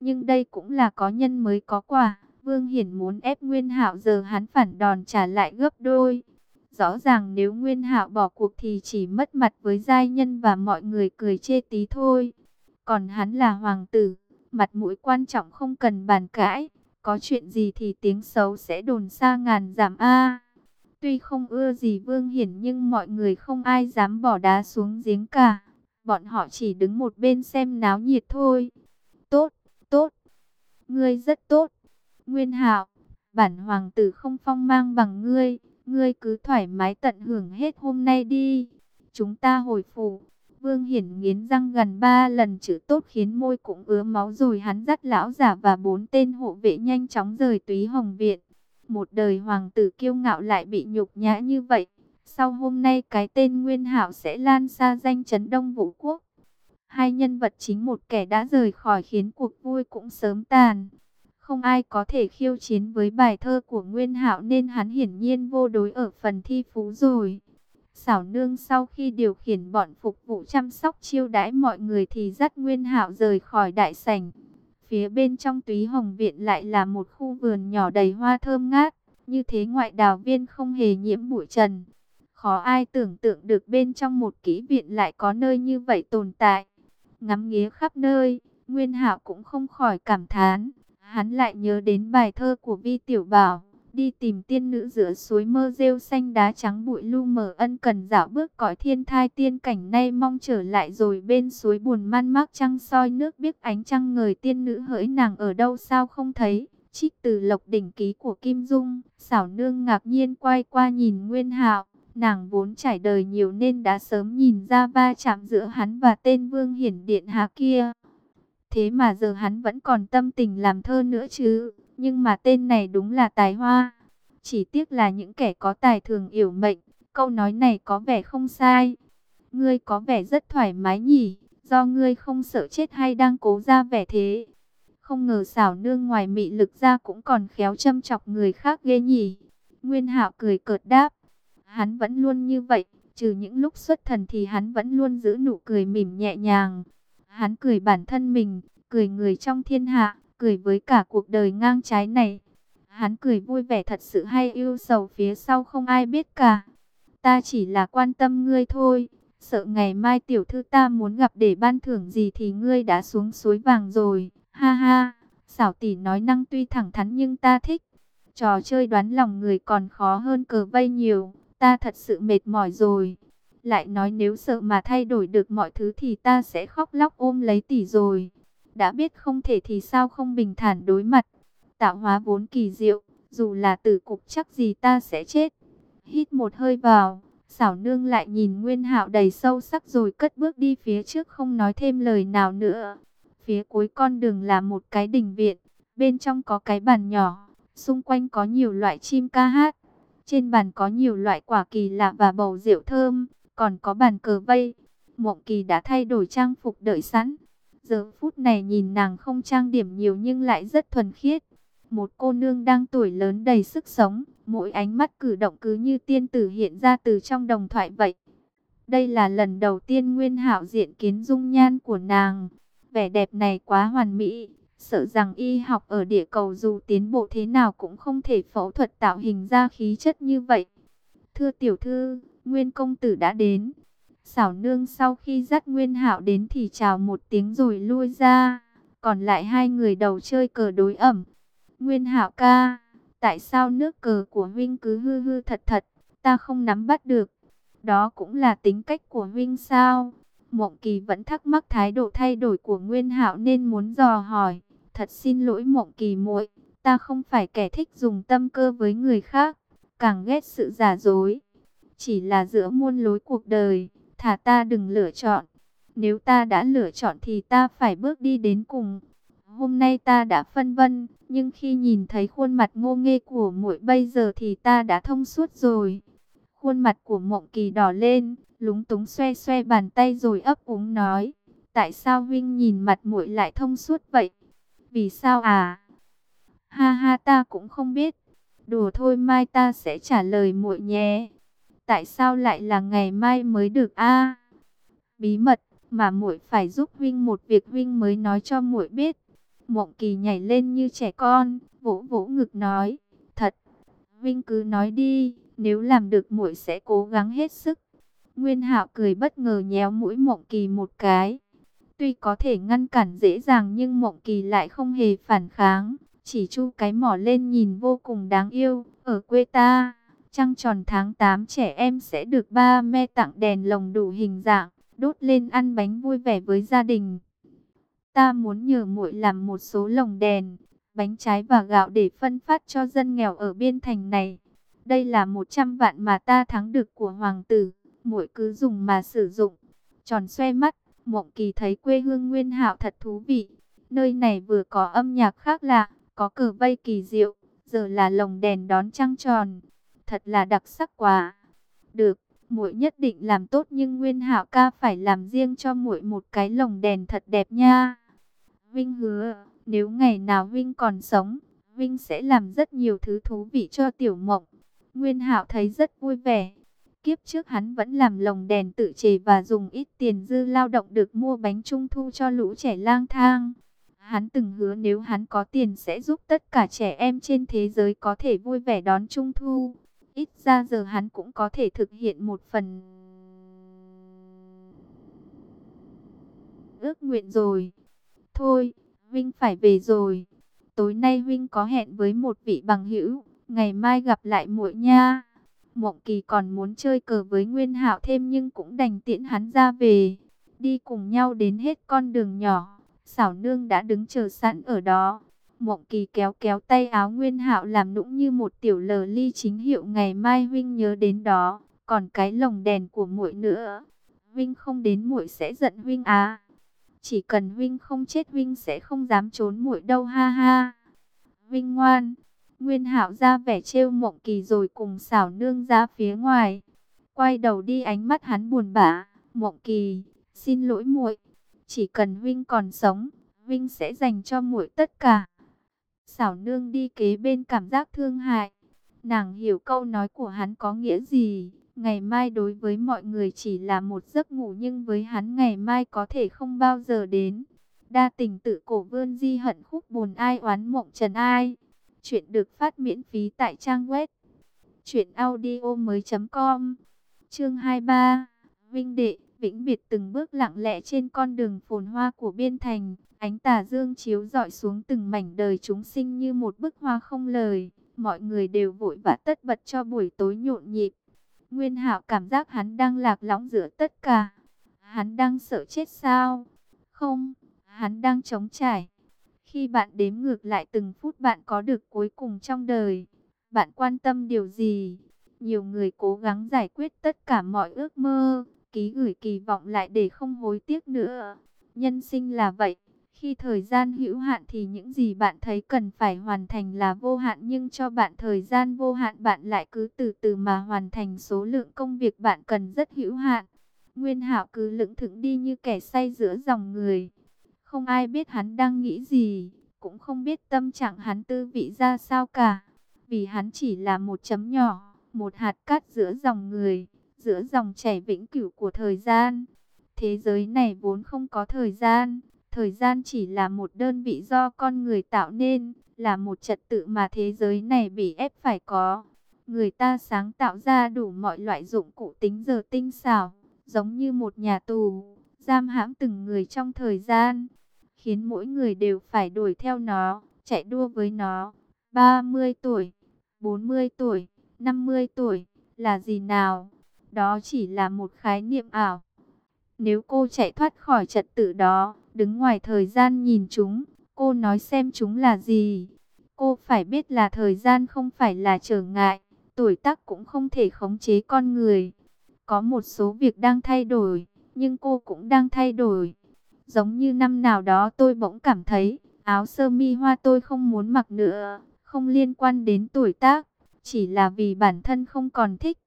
Nhưng đây cũng là có nhân mới có quả. Vương Hiển muốn ép Nguyên Hạo giờ hắn phản đòn trả lại gấp đôi. Rõ ràng nếu Nguyên Hạo bỏ cuộc thì chỉ mất mặt với giai nhân và mọi người cười chê tí thôi. Còn hắn là hoàng tử, mặt mũi quan trọng không cần bàn cãi. Có chuyện gì thì tiếng xấu sẽ đồn xa ngàn giảm A. Tuy không ưa gì Vương Hiển nhưng mọi người không ai dám bỏ đá xuống giếng cả. Bọn họ chỉ đứng một bên xem náo nhiệt thôi. Ngươi rất tốt. Nguyên Hạo, bản hoàng tử không phong mang bằng ngươi, ngươi cứ thoải mái tận hưởng hết hôm nay đi. Chúng ta hồi phủ. Vương Hiển nghiến răng gần ba lần chữ tốt khiến môi cũng ứa máu rồi hắn dắt lão giả và bốn tên hộ vệ nhanh chóng rời túy hồng viện. Một đời hoàng tử kiêu ngạo lại bị nhục nhã như vậy. Sau hôm nay cái tên Nguyên Hạo sẽ lan xa danh chấn đông vũ quốc. Hai nhân vật chính một kẻ đã rời khỏi khiến cuộc vui cũng sớm tàn. Không ai có thể khiêu chiến với bài thơ của Nguyên Hạo nên hắn hiển nhiên vô đối ở phần thi phú rồi. Xảo nương sau khi điều khiển bọn phục vụ chăm sóc chiêu đãi mọi người thì dắt Nguyên Hạo rời khỏi đại sảnh. Phía bên trong túy hồng viện lại là một khu vườn nhỏ đầy hoa thơm ngát, như thế ngoại đào viên không hề nhiễm bụi trần. Khó ai tưởng tượng được bên trong một kỹ viện lại có nơi như vậy tồn tại. Ngắm nghía khắp nơi, Nguyên Hạo cũng không khỏi cảm thán. Hắn lại nhớ đến bài thơ của Vi Tiểu Bảo, đi tìm tiên nữ giữa suối mơ rêu xanh đá trắng bụi lu mờ ân cần dạo bước cõi thiên thai tiên cảnh nay mong trở lại rồi bên suối buồn man mác trăng soi nước biết ánh trăng người tiên nữ hỡi nàng ở đâu sao không thấy. Trích từ lộc đỉnh ký của Kim Dung, xảo nương ngạc nhiên quay qua nhìn Nguyên Hạo, nàng vốn trải đời nhiều nên đã sớm nhìn ra va chạm giữa hắn và tên Vương Hiển Điện Hạ kia. Thế mà giờ hắn vẫn còn tâm tình làm thơ nữa chứ. Nhưng mà tên này đúng là tài hoa. Chỉ tiếc là những kẻ có tài thường yểu mệnh. Câu nói này có vẻ không sai. Ngươi có vẻ rất thoải mái nhỉ. Do ngươi không sợ chết hay đang cố ra vẻ thế. Không ngờ xảo nương ngoài mị lực ra cũng còn khéo châm chọc người khác ghê nhỉ. Nguyên hạo cười cợt đáp. Hắn vẫn luôn như vậy. Trừ những lúc xuất thần thì hắn vẫn luôn giữ nụ cười mỉm nhẹ nhàng. Hắn cười bản thân mình, cười người trong thiên hạ, cười với cả cuộc đời ngang trái này. Hắn cười vui vẻ thật sự hay yêu sầu phía sau không ai biết cả. Ta chỉ là quan tâm ngươi thôi, sợ ngày mai tiểu thư ta muốn gặp để ban thưởng gì thì ngươi đã xuống suối vàng rồi. Ha ha, xảo tỷ nói năng tuy thẳng thắn nhưng ta thích. Trò chơi đoán lòng người còn khó hơn cờ vây nhiều, ta thật sự mệt mỏi rồi. Lại nói nếu sợ mà thay đổi được mọi thứ thì ta sẽ khóc lóc ôm lấy tỷ rồi. Đã biết không thể thì sao không bình thản đối mặt. Tạo hóa vốn kỳ diệu, dù là tử cục chắc gì ta sẽ chết. Hít một hơi vào, xảo nương lại nhìn Nguyên hạo đầy sâu sắc rồi cất bước đi phía trước không nói thêm lời nào nữa. Phía cuối con đường là một cái đình viện, bên trong có cái bàn nhỏ, xung quanh có nhiều loại chim ca hát. Trên bàn có nhiều loại quả kỳ lạ và bầu rượu thơm, còn có bàn cờ vây. Mộng kỳ đã thay đổi trang phục đợi sẵn. Giờ phút này nhìn nàng không trang điểm nhiều nhưng lại rất thuần khiết. Một cô nương đang tuổi lớn đầy sức sống, mỗi ánh mắt cử động cứ như tiên tử hiện ra từ trong đồng thoại vậy. Đây là lần đầu tiên Nguyên Hạo diện kiến dung nhan của nàng. Vẻ đẹp này quá hoàn mỹ, sợ rằng y học ở địa cầu dù tiến bộ thế nào cũng không thể phẫu thuật tạo hình ra khí chất như vậy. Thưa tiểu thư, Nguyên công tử đã đến. Xảo nương sau khi dắt Nguyên Hạo đến thì chào một tiếng rồi lui ra. Còn lại hai người đầu chơi cờ đối ẩm. Nguyên Hạo ca, tại sao nước cờ của huynh cứ hư hư thật thật, ta không nắm bắt được. Đó cũng là tính cách của huynh sao? Mộng Kỳ vẫn thắc mắc thái độ thay đổi của Nguyên Hạo nên muốn dò hỏi. Thật xin lỗi Mộng Kỳ muội, ta không phải kẻ thích dùng tâm cơ với người khác, càng ghét sự giả dối. Chỉ là giữa muôn lối cuộc đời, thả ta đừng lựa chọn. Nếu ta đã lựa chọn thì ta phải bước đi đến cùng. Hôm nay ta đã phân vân, nhưng khi nhìn thấy khuôn mặt ngô nghê của muội bây giờ thì ta đã thông suốt rồi. Khuôn mặt của mộng kỳ đỏ lên, lúng túng xoe xoe bàn tay rồi ấp úng nói. Tại sao Vinh nhìn mặt muội lại thông suốt vậy? Vì sao à? Ha ha ta cũng không biết. Đùa thôi mai ta sẽ trả lời muội nhé. Tại sao lại là ngày mai mới được a? bí mật mà muội phải giúp huynh một việc huynh mới nói cho muội biết. Mộng kỳ nhảy lên như trẻ con, vỗ vỗ ngực nói, thật, huynh cứ nói đi, nếu làm được muội sẽ cố gắng hết sức. Nguyên Hạo cười bất ngờ nhéo mũi Mộng Kỳ một cái. Tuy có thể ngăn cản dễ dàng nhưng Mộng Kỳ lại không hề phản kháng, chỉ chu cái mỏ lên nhìn vô cùng đáng yêu. Ở quê ta, trăng tròn tháng 8 trẻ em sẽ được ba me tặng đèn lồng đủ hình dạng, đốt lên ăn bánh vui vẻ với gia đình. Ta muốn nhờ muội làm một số lồng đèn, bánh trái và gạo để phân phát cho dân nghèo ở biên thành này. Đây là 100 vạn mà ta thắng được của hoàng tử, muội cứ dùng mà sử dụng. Tròn xoe mắt, Mộng Kỳ thấy quê hương Nguyên Hạo thật thú vị. Nơi này vừa có âm nhạc khác lạ, có cờ vây kỳ diệu, giờ là lồng đèn đón trăng tròn. Thật là đặc sắc quá. Được, muội nhất định làm tốt nhưng Nguyên Hạo ca phải làm riêng cho muội một cái lồng đèn thật đẹp nha. Vinh hứa, nếu ngày nào Vinh còn sống, Vinh sẽ làm rất nhiều thứ thú vị cho Tiểu Mộng. Nguyên Hạo thấy rất vui vẻ. Kiếp trước hắn vẫn làm lồng đèn tự chế và dùng ít tiền dư lao động được mua bánh trung thu cho lũ trẻ lang thang. Hắn từng hứa nếu hắn có tiền sẽ giúp tất cả trẻ em trên thế giới có thể vui vẻ đón trung thu. Ít ra giờ hắn cũng có thể thực hiện một phần ước nguyện rồi. Thôi, Vinh phải về rồi. Tối nay Vinh có hẹn với một vị bằng hữu, ngày mai gặp lại muội nha. Mộng Kỳ còn muốn chơi cờ với Nguyên Hạo thêm nhưng cũng đành tiễn hắn ra về. Đi cùng nhau đến hết con đường nhỏ, xảo nương đã đứng chờ sẵn ở đó. Mộng Kỳ kéo kéo tay áo Nguyên Hạo làm nũng như một tiểu lờ ly chính hiệu ngày mai huynh nhớ đến đó, còn cái lồng đèn của muội nữa. huynh không đến muội sẽ giận huynh à. Chỉ cần huynh không chết huynh sẽ không dám trốn muội đâu ha ha. huynh ngoan. Nguyên Hạo ra vẻ trêu Mộng Kỳ rồi cùng xảo nương ra phía ngoài. Quay đầu đi ánh mắt hắn buồn bã. Mộng Kỳ, xin lỗi muội. Chỉ cần Vinh còn sống, Vinh sẽ dành cho muội tất cả. Xảo nương đi kế bên cảm giác thương hại. Nàng hiểu câu nói của hắn có nghĩa gì. Ngày mai đối với mọi người chỉ là một giấc ngủ nhưng với hắn ngày mai có thể không bao giờ đến. Đa tình tự cổ vươn di hận khúc buồn ai oán mộng trần ai. Chuyện được phát miễn phí tại trang web. truyệnaudiomoi.com Chương 23. Vinh Đệ, Vĩnh Biệt từng bước lặng lẽ trên con đường phồn hoa của biên thành. Ánh tà dương chiếu rọi xuống từng mảnh đời chúng sinh như một bức hoa không lời. Mọi người đều vội vã tất bật cho buổi tối nhộn nhịp. Nguyên Hạo cảm giác hắn đang lạc lõng giữa tất cả. Hắn đang sợ chết sao? Không, hắn đang chống trải. Khi bạn đếm ngược lại từng phút bạn có được cuối cùng trong đời, bạn quan tâm điều gì? Nhiều người cố gắng giải quyết tất cả mọi ước mơ, ký gửi kỳ vọng lại để không hối tiếc nữa. Nhân sinh là vậy, khi thời gian hữu hạn thì những gì bạn thấy cần phải hoàn thành là vô hạn nhưng cho bạn thời gian vô hạn bạn lại cứ từ từ mà hoàn thành số lượng công việc bạn cần rất hữu hạn. Nguyên Hạo cứ lững thững đi như kẻ say giữa dòng người. Không ai biết hắn đang nghĩ gì, cũng không biết tâm trạng hắn tư vị ra sao cả. Vì hắn chỉ là một chấm nhỏ, một hạt cát giữa dòng người, giữa dòng chảy vĩnh cửu của thời gian. Thế giới này vốn không có thời gian Thời gian chỉ là một đơn vị do con người tạo nên, là một trật tự mà thế giới này bị ép phải có. Người ta sáng tạo ra đủ mọi loại dụng cụ tính giờ tinh xảo, giống như một nhà tù, giam hãm từng người trong thời gian, khiến mỗi người đều phải đuổi theo nó, chạy đua với nó. 30 tuổi, 40 tuổi, 50 tuổi, là gì nào? Đó chỉ là một khái niệm ảo. Nếu cô chạy thoát khỏi trật tự đó, đứng ngoài thời gian nhìn chúng, cô nói xem chúng là gì. Cô phải biết là thời gian không phải là trở ngại, tuổi tác cũng không thể khống chế con người. Có một số việc đang thay đổi, nhưng cô cũng đang thay đổi. Giống như năm nào đó tôi bỗng cảm thấy, áo sơ mi hoa tôi không muốn mặc nữa, không liên quan đến tuổi tác, chỉ là vì bản thân không còn thích.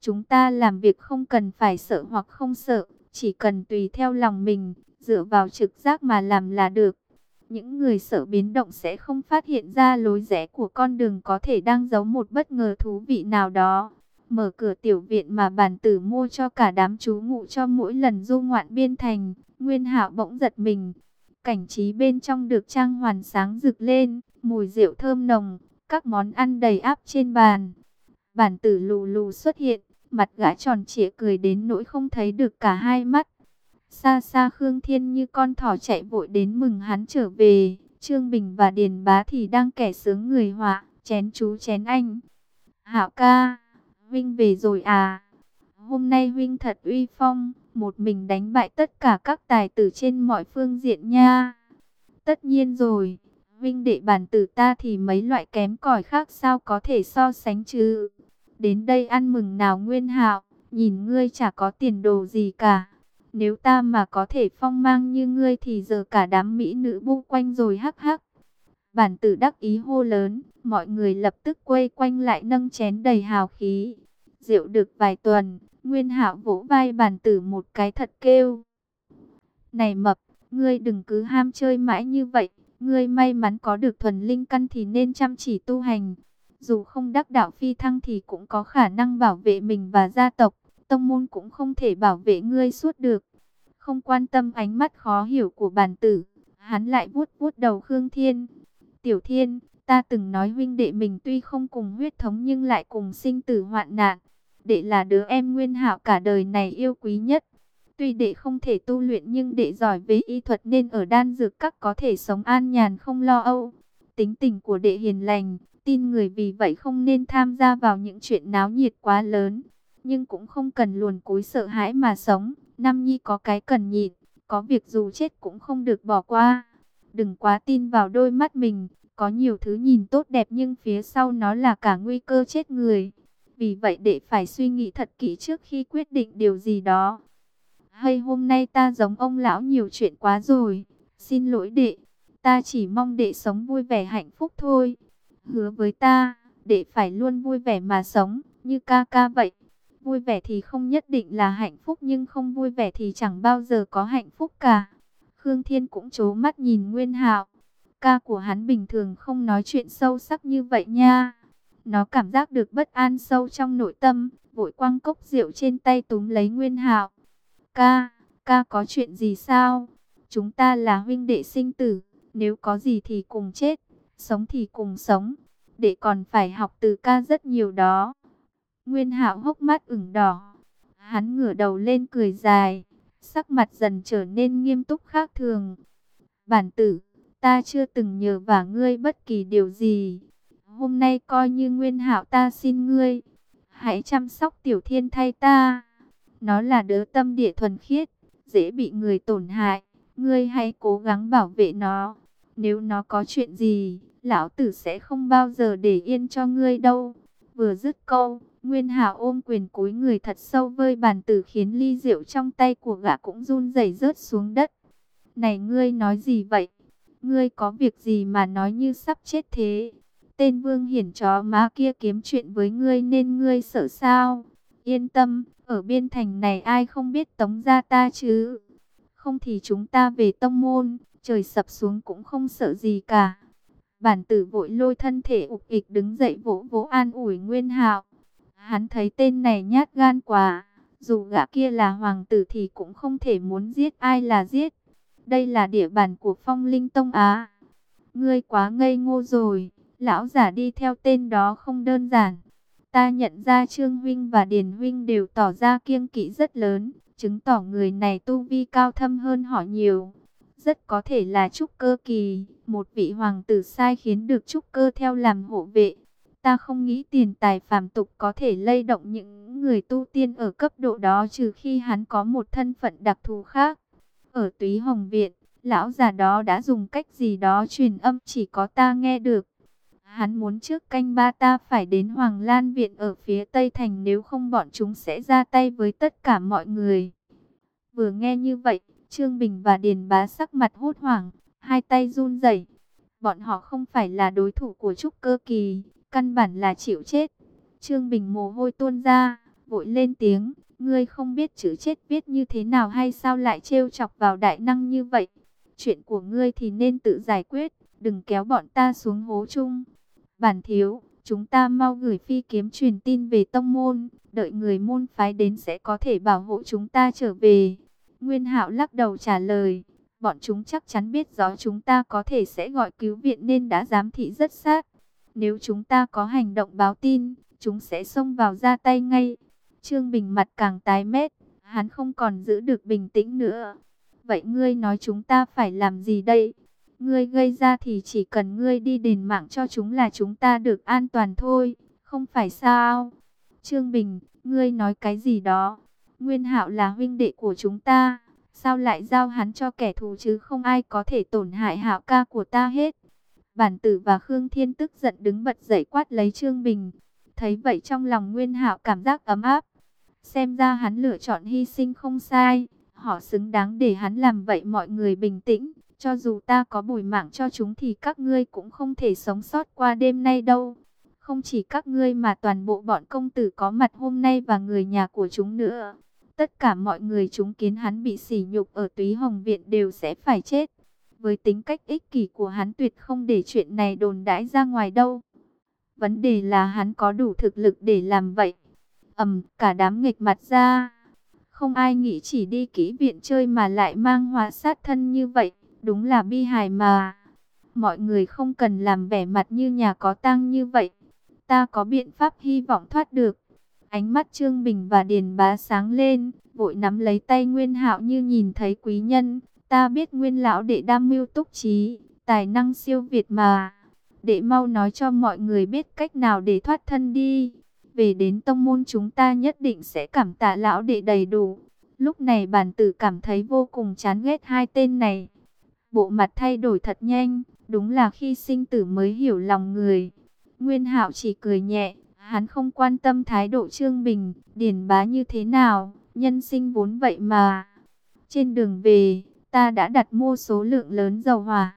Chúng ta làm việc không cần phải sợ hoặc không sợ, chỉ cần tùy theo lòng mình, dựa vào trực giác mà làm là được. Những người sợ biến động sẽ không phát hiện ra lối rẽ của con đường có thể đang giấu một bất ngờ thú vị nào đó. Mở cửa tiểu viện mà bản tử mua cho cả đám chú ngụ cho mỗi lần du ngoạn biên thành, Nguyên Hạo bỗng giật mình. Cảnh trí bên trong được trang hoàn sáng rực lên, mùi rượu thơm nồng, các món ăn đầy áp trên bàn. Bản tử lù lù xuất hiện, mặt gã tròn trịa cười đến nỗi không thấy được cả hai mắt. Xa xa Khương Thiên như con thỏ chạy vội đến mừng hắn trở về. Trương Bình và Điền Bá thì đang kẻ sướng người họa, chén chú chén anh. Hạo ca, Huynh về rồi à? Hôm nay Huynh thật uy phong, một mình đánh bại tất cả các tài tử trên mọi phương diện nha. Tất nhiên rồi, Huynh đệ bản tử ta thì mấy loại kém cỏi khác sao có thể so sánh chứ. Đến đây ăn mừng nào Nguyên Hạo, nhìn ngươi chả có tiền đồ gì cả. Nếu ta mà có thể phong mang như ngươi thì giờ cả đám mỹ nữ bu quanh rồi hắc hắc. Bản tử đắc ý hô lớn, mọi người lập tức quay quanh lại nâng chén đầy hào khí. Rượu được vài tuần, Nguyên Hạo vỗ vai bản tử một cái thật kêu. Này mập, ngươi đừng cứ ham chơi mãi như vậy, ngươi may mắn có được thuần linh căn thì nên chăm chỉ tu hành. Dù không đắc đạo phi thăng thì cũng có khả năng bảo vệ mình và gia tộc tông môn cũng không thể bảo vệ ngươi suốt được. Không quan tâm ánh mắt khó hiểu của bản tử, hắn lại vuốt vuốt đầu Khương Thiên. Tiểu Thiên, ta từng nói huynh đệ mình tuy không cùng huyết thống nhưng lại cùng sinh tử hoạn nạn. Đệ là đứa em nguyên hảo cả đời này yêu quý nhất. Tuy đệ không thể tu luyện nhưng đệ giỏi về y thuật nên ở đan dược các có thể sống an nhàn không lo âu. Tính tình của đệ hiền lành, tin người vì vậy không nên tham gia vào những chuyện náo nhiệt quá lớn nhưng cũng không cần luồn cúi sợ hãi mà sống. Nam Nhi có cái cần nhịn, có việc dù chết cũng không được bỏ qua. Đừng quá tin vào đôi mắt mình, có nhiều thứ nhìn tốt đẹp nhưng phía sau nó là cả nguy cơ chết người. Vì vậy để phải suy nghĩ thật kỹ trước khi quyết định điều gì đó. Hay hôm nay ta giống ông lão nhiều chuyện quá rồi, xin lỗi đệ, ta chỉ mong đệ sống vui vẻ hạnh phúc thôi. Hứa với ta, đệ phải luôn vui vẻ mà sống, như ca ca vậy. Vui vẻ thì không nhất định là hạnh phúc nhưng không vui vẻ thì chẳng bao giờ có hạnh phúc cả. Khương Thiên cũng chố mắt nhìn Nguyên Hạo. Ca của hắn bình thường không nói chuyện sâu sắc như vậy nha. Nó cảm giác được bất an sâu trong nội tâm, vội quăng cốc rượu trên tay túm lấy Nguyên Hạo. Ca, ca có chuyện gì sao? Chúng ta là huynh đệ sinh tử, nếu có gì thì cùng chết, sống thì cùng sống. Đệ còn phải học từ ca rất nhiều đó. Nguyên Hạo hốc mắt ửng đỏ. Hắn ngửa đầu lên cười dài, sắc mặt dần trở nên nghiêm túc khác thường. Bản tử, ta chưa từng nhờ vả ngươi bất kỳ điều gì. Hôm nay coi như Nguyên Hạo ta xin ngươi, hãy chăm sóc Tiểu Thiên thay ta. Nó là đứa tâm địa thuần khiết, dễ bị người tổn hại, ngươi hãy cố gắng bảo vệ nó. Nếu nó có chuyện gì, lão tử sẽ không bao giờ để yên cho ngươi đâu. Vừa dứt câu, Nguyên hà ôm quyền cúi người thật sâu vơi bàn tử khiến ly rượu trong tay của gã cũng run rẩy rớt xuống đất. Này ngươi nói gì vậy? Ngươi có việc gì mà nói như sắp chết thế? Tên vương hiển chó má kia kiếm chuyện với ngươi nên ngươi sợ sao? Yên tâm, ở biên thành này ai không biết tống ra ta chứ? Không thì chúng ta về tông môn, trời sập xuống cũng không sợ gì cả. Bản tử vội lôi thân thể ục ịch đứng dậy vỗ vỗ an ủi Nguyên Hạo. Hắn thấy tên này nhát gan quá, dù gã kia là hoàng tử thì cũng không thể muốn giết ai là giết. Đây là địa bàn của phong linh tông Á. Ngươi quá ngây ngô rồi, lão giả đi theo tên đó không đơn giản. Ta nhận ra Trương Huynh và Điền Huynh đều tỏ ra kiêng kỵ rất lớn, chứng tỏ người này tu vi cao thâm hơn họ nhiều. Rất có thể là trúc cơ kỳ, một vị hoàng tử sai khiến được trúc cơ theo làm hộ vệ. Ta không nghĩ tiền tài phàm tục có thể lay động những người tu tiên ở cấp độ đó trừ khi hắn có một thân phận đặc thù khác. Ở túy hồng viện, lão già đó đã dùng cách gì đó truyền âm chỉ có ta nghe được. Hắn muốn trước canh ba ta phải đến Hoàng Lan Viện ở phía Tây Thành nếu không bọn chúng sẽ ra tay với tất cả mọi người. Vừa nghe như vậy, Trương Bình và Điền Bá sắc mặt hốt hoảng, hai tay run rẩy. Bọn họ không phải là đối thủ của Trúc Cơ Kỳ, căn bản là chịu chết. Trương Bình mồ hôi tuôn ra, vội lên tiếng, ngươi không biết chữ chết viết như thế nào hay sao lại trêu chọc vào đại năng như vậy. Chuyện của ngươi thì nên tự giải quyết, đừng kéo bọn ta xuống hố chung. Bản thiếu, chúng ta mau gửi phi kiếm truyền tin về tông môn, đợi người môn phái đến sẽ có thể bảo hộ chúng ta trở về. Nguyên Hạo lắc đầu trả lời, Bọn chúng chắc chắn biết rõ chúng ta có thể sẽ gọi cứu viện nên đã giám thị rất sát. Nếu chúng ta có hành động báo tin, chúng sẽ xông vào ra tay ngay. Trương Bình mặt càng tái mét, hắn không còn giữ được bình tĩnh nữa. Vậy ngươi nói chúng ta phải làm gì đây? Ngươi gây ra thì chỉ cần ngươi đi đền mạng cho chúng là chúng ta được an toàn thôi, không phải sao? Trương Bình, ngươi nói cái gì đó? Nguyên Hạo là huynh đệ của chúng ta, sao lại giao hắn cho kẻ thù chứ không ai có thể tổn hại Hạo ca của ta hết. Bản tử và Khương Thiên tức giận đứng bật dậy quát lấy Trương Bình. Thấy vậy trong lòng Nguyên Hạo cảm giác ấm áp. Xem ra hắn lựa chọn hy sinh không sai, họ xứng đáng để hắn làm vậy mọi người bình tĩnh. Cho dù ta có bồi mạng cho chúng thì các ngươi cũng không thể sống sót qua đêm nay đâu. Không chỉ các ngươi mà toàn bộ bọn công tử có mặt hôm nay và người nhà của chúng nữa. Tất cả mọi người chúng kiến hắn bị sỉ nhục ở túy hồng viện đều sẽ phải chết. Với tính cách ích kỷ của hắn tuyệt không để chuyện này đồn đãi ra ngoài đâu. Vấn đề là hắn có đủ thực lực để làm vậy ầm cả đám nghịch mặt ra. Không ai nghĩ chỉ đi kỹ viện chơi mà lại mang hòa sát thân như vậy. Đúng là bi hài mà. Mọi người không cần làm vẻ mặt như nhà có tang như vậy. Ta có biện pháp hy vọng thoát được. Ánh mắt Trương Bình và Điền Bá sáng lên, vội nắm lấy tay Nguyên Hạo như nhìn thấy quý nhân. Ta biết Nguyên lão đệ đam mưu túc trí, tài năng siêu việt mà. Đệ mau nói cho mọi người biết cách nào để thoát thân đi. Về đến tông môn chúng ta nhất định sẽ cảm tạ lão đệ đầy đủ. Lúc này bản tử cảm thấy vô cùng chán ghét hai tên này. Bộ mặt thay đổi thật nhanh, đúng là khi sinh tử mới hiểu lòng người. Nguyên Hạo chỉ cười nhẹ, hắn không quan tâm thái độ Trương Bình, điển Bá như thế nào, nhân sinh vốn vậy mà. Trên đường về, ta đã đặt mua số lượng lớn dầu hỏa.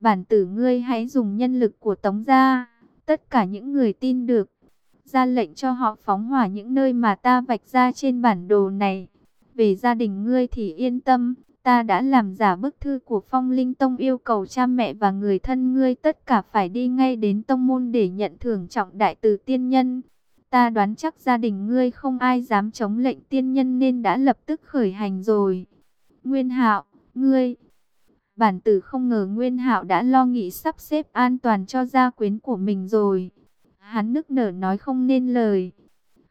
Bản tử ngươi hãy dùng nhân lực của Tống gia, tất cả những người tin được, ra lệnh cho họ phóng hỏa những nơi mà ta vạch ra trên bản đồ này. Về gia đình ngươi thì yên tâm, Ta đã làm giả bức thư của Phong Linh Tông yêu cầu cha mẹ và người thân ngươi tất cả phải đi ngay đến tông môn để nhận thưởng trọng đại từ tiên nhân. Ta đoán chắc gia đình ngươi không ai dám chống lệnh tiên nhân nên đã lập tức khởi hành rồi. Nguyên Hạo, ngươi... Bản tử không ngờ Nguyên Hạo đã lo nghĩ sắp xếp an toàn cho gia quyến của mình rồi. Hắn nức nở nói không nên lời.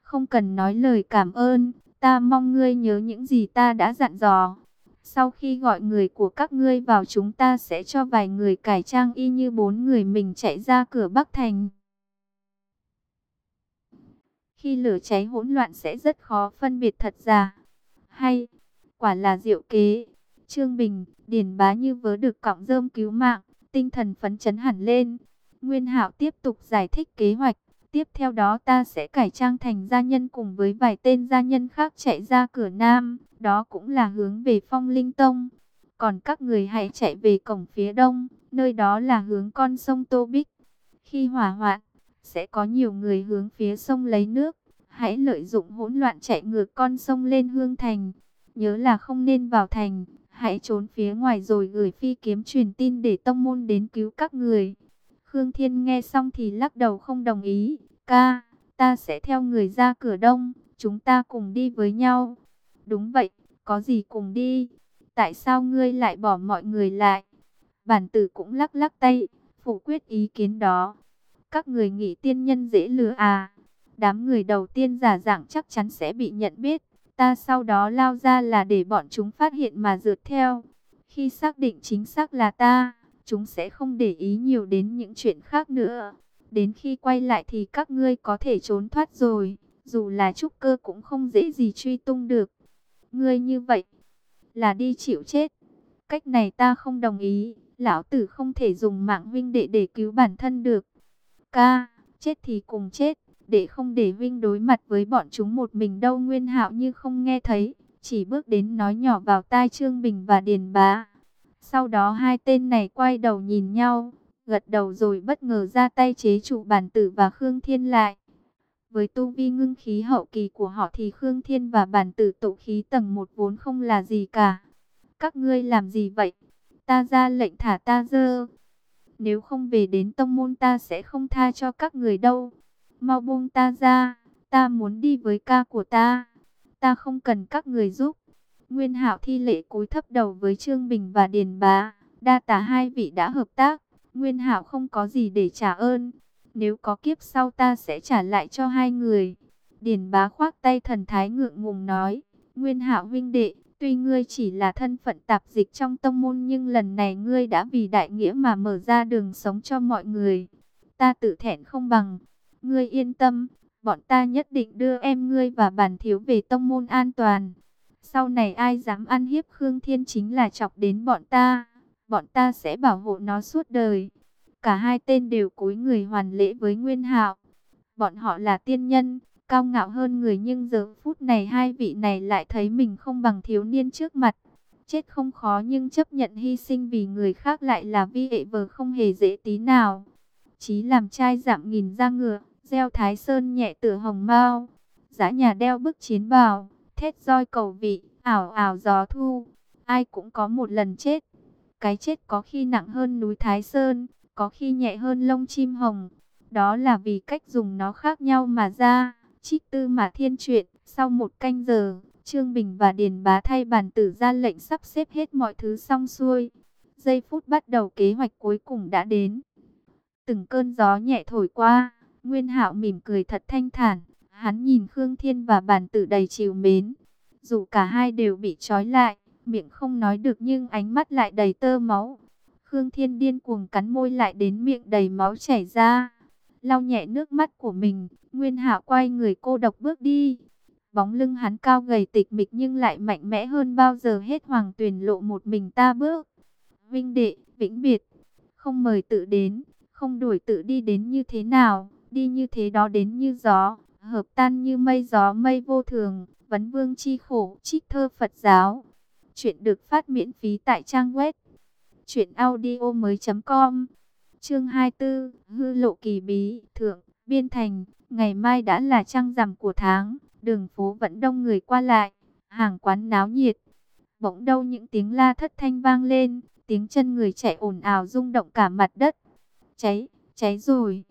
Không cần nói lời cảm ơn, ta mong ngươi nhớ những gì ta đã dặn dò. Sau khi gọi người của các ngươi vào chúng ta sẽ cho vài người cải trang y như bốn người mình chạy ra cửa Bắc Thành. Khi lửa cháy hỗn loạn sẽ rất khó phân biệt thật giả. Hay, quả là diệu kế. Trương Bình, Điền Bá như vớ được cọng rơm cứu mạng, tinh thần phấn chấn hẳn lên. Nguyên Hạo tiếp tục giải thích kế hoạch. Tiếp theo đó ta sẽ cải trang thành gia nhân cùng với vài tên gia nhân khác chạy ra cửa Nam, đó cũng là hướng về phong linh tông. Còn các người hãy chạy về cổng phía đông, nơi đó là hướng con sông Tô Bích. Khi hỏa hoạn, sẽ có nhiều người hướng phía sông lấy nước. Hãy lợi dụng hỗn loạn chạy ngược con sông lên Hương Thành. Nhớ là không nên vào thành, hãy trốn phía ngoài rồi gửi phi kiếm truyền tin để tông môn đến cứu các người. Khương Thiên nghe xong thì lắc đầu không đồng ý. Ca, ta sẽ theo người ra cửa đông, chúng ta cùng đi với nhau. Đúng vậy, có gì cùng đi. Tại sao ngươi lại bỏ mọi người lại? Bản tử cũng lắc lắc tay, phủ quyết ý kiến đó. Các người nghĩ tiên nhân dễ lừa à? Đám người đầu tiên giả dạng chắc chắn sẽ bị nhận biết. Ta sau đó lao ra là để bọn chúng phát hiện mà rượt theo. Khi xác định chính xác là ta, chúng sẽ không để ý nhiều đến những chuyện khác nữa. Đến khi quay lại thì các ngươi có thể trốn thoát rồi, dù là trúc cơ cũng không dễ gì truy tung được. Ngươi như vậy là đi chịu chết. Cách này ta không đồng ý, lão tử không thể dùng mạng huynh đệ để cứu bản thân được. Ca, chết thì cùng chết, để không để huynh đối mặt với bọn chúng một mình đâu Nguyên Hạo như không nghe thấy, chỉ bước đến nói nhỏ vào tai Trương Bình và Điền Bá. Sau đó hai tên này quay đầu nhìn nhau, gật đầu rồi bất ngờ ra tay chế trụ bản tử và Khương Thiên lại. Với tu vi ngưng khí hậu kỳ của họ thì Khương Thiên và bản tử tụ khí tầng một vốn không là gì cả. Các ngươi làm gì vậy? Ta ra lệnh thả ta dơ. Nếu không về đến tông môn ta sẽ không tha cho các người đâu. Mau buông ta ra, ta muốn đi với ca của ta. Ta không cần các người giúp. Nguyên Hạo thi lễ cúi thấp đầu với Trương Bình và Điền Bá, đa tả hai vị đã hợp tác, Nguyên Hạo không có gì để trả ơn, nếu có kiếp sau ta sẽ trả lại cho hai người. Điền Bá khoác tay thần thái ngượng ngùng nói, Nguyên Hạo huynh đệ, tuy ngươi chỉ là thân phận tạp dịch trong tông môn nhưng lần này ngươi đã vì đại nghĩa mà mở ra đường sống cho mọi người. Ta tự thẹn không bằng, ngươi yên tâm, bọn ta nhất định đưa em ngươi và bản thiếu về tông môn an toàn. Sau này ai dám ăn hiếp Khương Thiên chính là chọc đến bọn ta. Bọn ta sẽ bảo hộ nó suốt đời. Cả hai tên đều cúi người hoàn lễ với Nguyên Hạo. Bọn họ là tiên nhân, cao ngạo hơn người nhưng giờ phút này hai vị này lại thấy mình không bằng thiếu niên trước mặt. Chết không khó nhưng chấp nhận hy sinh vì người khác lại là vi hệ vờ không hề dễ tí nào. Chí làm trai giảm nghìn ra ngựa, gieo thái sơn nhẹ tựa hồng mau. Giã nhà đeo bức chiến bào, thét roi cầu vị, ảo ảo gió thu. Ai cũng có một lần chết. Cái chết có khi nặng hơn núi Thái Sơn, có khi nhẹ hơn lông chim hồng. Đó là vì cách dùng nó khác nhau mà ra. Trích tư mà thiên truyện, sau một canh giờ, Trương Bình và Điền Bá thay bản tử ra lệnh sắp xếp hết mọi thứ xong xuôi. Giây phút bắt đầu kế hoạch cuối cùng đã đến. Từng cơn gió nhẹ thổi qua, Nguyên Hạo mỉm cười thật thanh thản, hắn nhìn Khương Thiên và bản tử đầy chiều mến. Dù cả hai đều bị trói lại, miệng không nói được nhưng ánh mắt lại đầy tơ máu. Khương Thiên điên cuồng cắn môi lại đến miệng đầy máu chảy ra. Lau nhẹ nước mắt của mình, Nguyên Hạo quay người cô độc bước đi. Bóng lưng hắn cao gầy tịch mịch nhưng lại mạnh mẽ hơn bao giờ hết Hoàng tuyển lộ một mình ta bước. Vinh đệ, vĩnh biệt, không mời tự đến, không đuổi tự đi đến như thế nào, đi như thế đó đến như gió, hợp tan như mây gió mây vô thường, vấn vương chi khổ, trích thơ Phật giáo. Chuyện được phát miễn phí tại trang web truyệnaudiomoi.com. Chương 24, hư lộ kỳ bí, thượng, biên thành, ngày mai đã là trăng rằm của tháng, đường phố vẫn đông người qua lại, hàng quán náo nhiệt. Bỗng đâu những tiếng la thất thanh vang lên, tiếng chân người chạy ồn ào rung động cả mặt đất. Cháy, cháy rồi.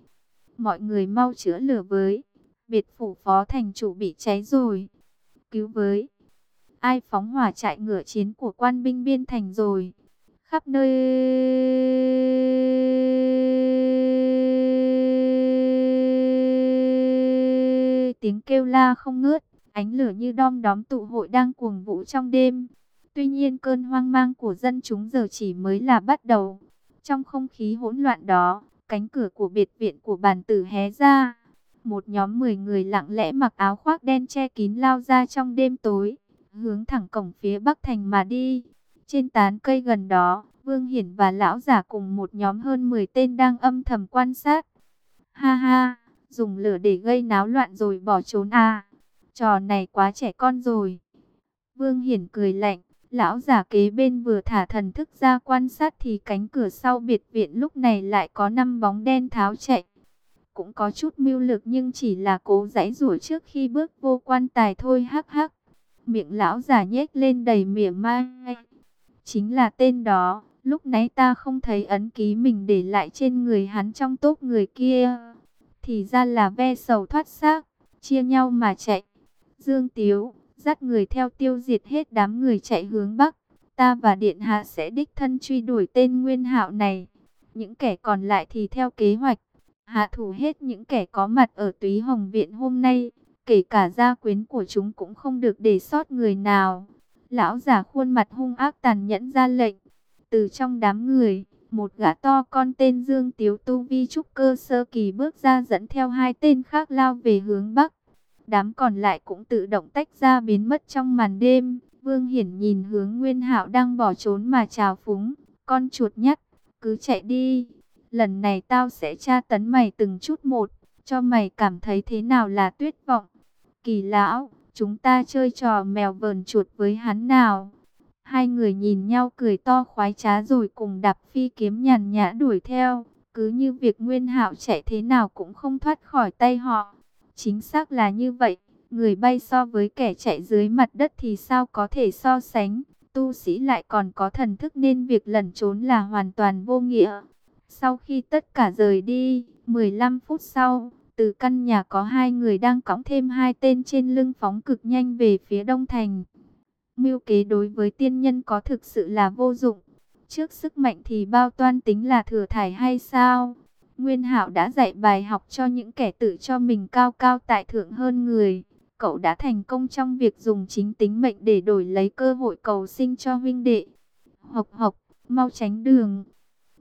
Mọi người mau chữa lửa với. Biệt phủ phó thành chủ bị cháy rồi. Cứu với. Ai phóng hỏa chạy ngựa chiến của quan binh biên thành rồi. Khắp nơi tiếng kêu la không ngớt, ánh lửa như đom đóm tụ hội đang cuồng vũ trong đêm. Tuy nhiên cơn hoang mang của dân chúng giờ chỉ mới là bắt đầu. Trong không khí hỗn loạn đó, cánh cửa của biệt viện của bản tử hé ra. Một nhóm 10 người lặng lẽ mặc áo khoác đen che kín lao ra trong đêm tối, hướng thẳng cổng phía bắc thành mà đi. Trên tán cây gần đó, Vương Hiển và lão giả cùng một nhóm hơn 10 tên đang âm thầm quan sát. Ha ha, dùng lửa để gây náo loạn rồi bỏ trốn à. Trò này quá trẻ con rồi. Vương Hiển cười lạnh, lão giả kế bên vừa thả thần thức ra quan sát thì cánh cửa sau biệt viện lúc này lại có năm bóng đen tháo chạy. Cũng có chút mưu lực nhưng chỉ là cố giãy rủa trước khi bước vô quan tài thôi hắc hắc. Miệng lão giả nhếch lên đầy mỉa mai. Chính là tên đó, lúc nãy ta không thấy ấn ký mình để lại trên người hắn trong tốt người kia. Thì ra là ve sầu thoát xác, chia nhau mà chạy. Dương Tiếu, dắt người theo tiêu diệt hết đám người chạy hướng Bắc. Ta và Điện Hạ sẽ đích thân truy đuổi tên Nguyên Hạo này. Những kẻ còn lại thì theo kế hoạch. Hạ thủ hết những kẻ có mặt ở túy hồng viện hôm nay. Kể cả gia quyến của chúng cũng không được để sót người nào. Lão giả khuôn mặt hung ác tàn nhẫn ra lệnh. Từ trong đám người, một gã to con tên Dương Tiếu Tu Vi Trúc Cơ Sơ Kỳ bước ra dẫn theo hai tên khác lao về hướng Bắc. Đám còn lại cũng tự động tách ra biến mất trong màn đêm. Vương Hiển nhìn hướng Nguyên Hạo đang bỏ trốn mà chào phúng. Con chuột nhắt, cứ chạy đi. Lần này tao sẽ tra tấn mày từng chút một, cho mày cảm thấy thế nào là tuyết vọng. Kỳ lão, chúng ta chơi trò mèo vờn chuột với hắn nào. Hai người nhìn nhau cười to khoái trá rồi cùng đạp phi kiếm nhàn nhã đuổi theo. Cứ như việc Nguyên Hạo chạy thế nào cũng không thoát khỏi tay họ. Chính xác là như vậy, người bay so với kẻ chạy dưới mặt đất thì sao có thể so sánh. Tu sĩ lại còn có thần thức nên việc lẩn trốn là hoàn toàn vô nghĩa. Sau khi tất cả rời đi, 15 phút sau, từ căn nhà có hai người đang cõng thêm hai tên trên lưng phóng cực nhanh về phía đông thành. Mưu kế đối với tiên nhân có thực sự là vô dụng. Trước sức mạnh thì bao toan tính là thừa thải hay sao? Nguyên Hạo đã dạy bài học cho những kẻ tự cho mình cao cao tại thượng hơn người. Cậu đã thành công trong việc dùng chính tính mệnh để đổi lấy cơ hội cầu sinh cho huynh đệ. học học, mau tránh đường.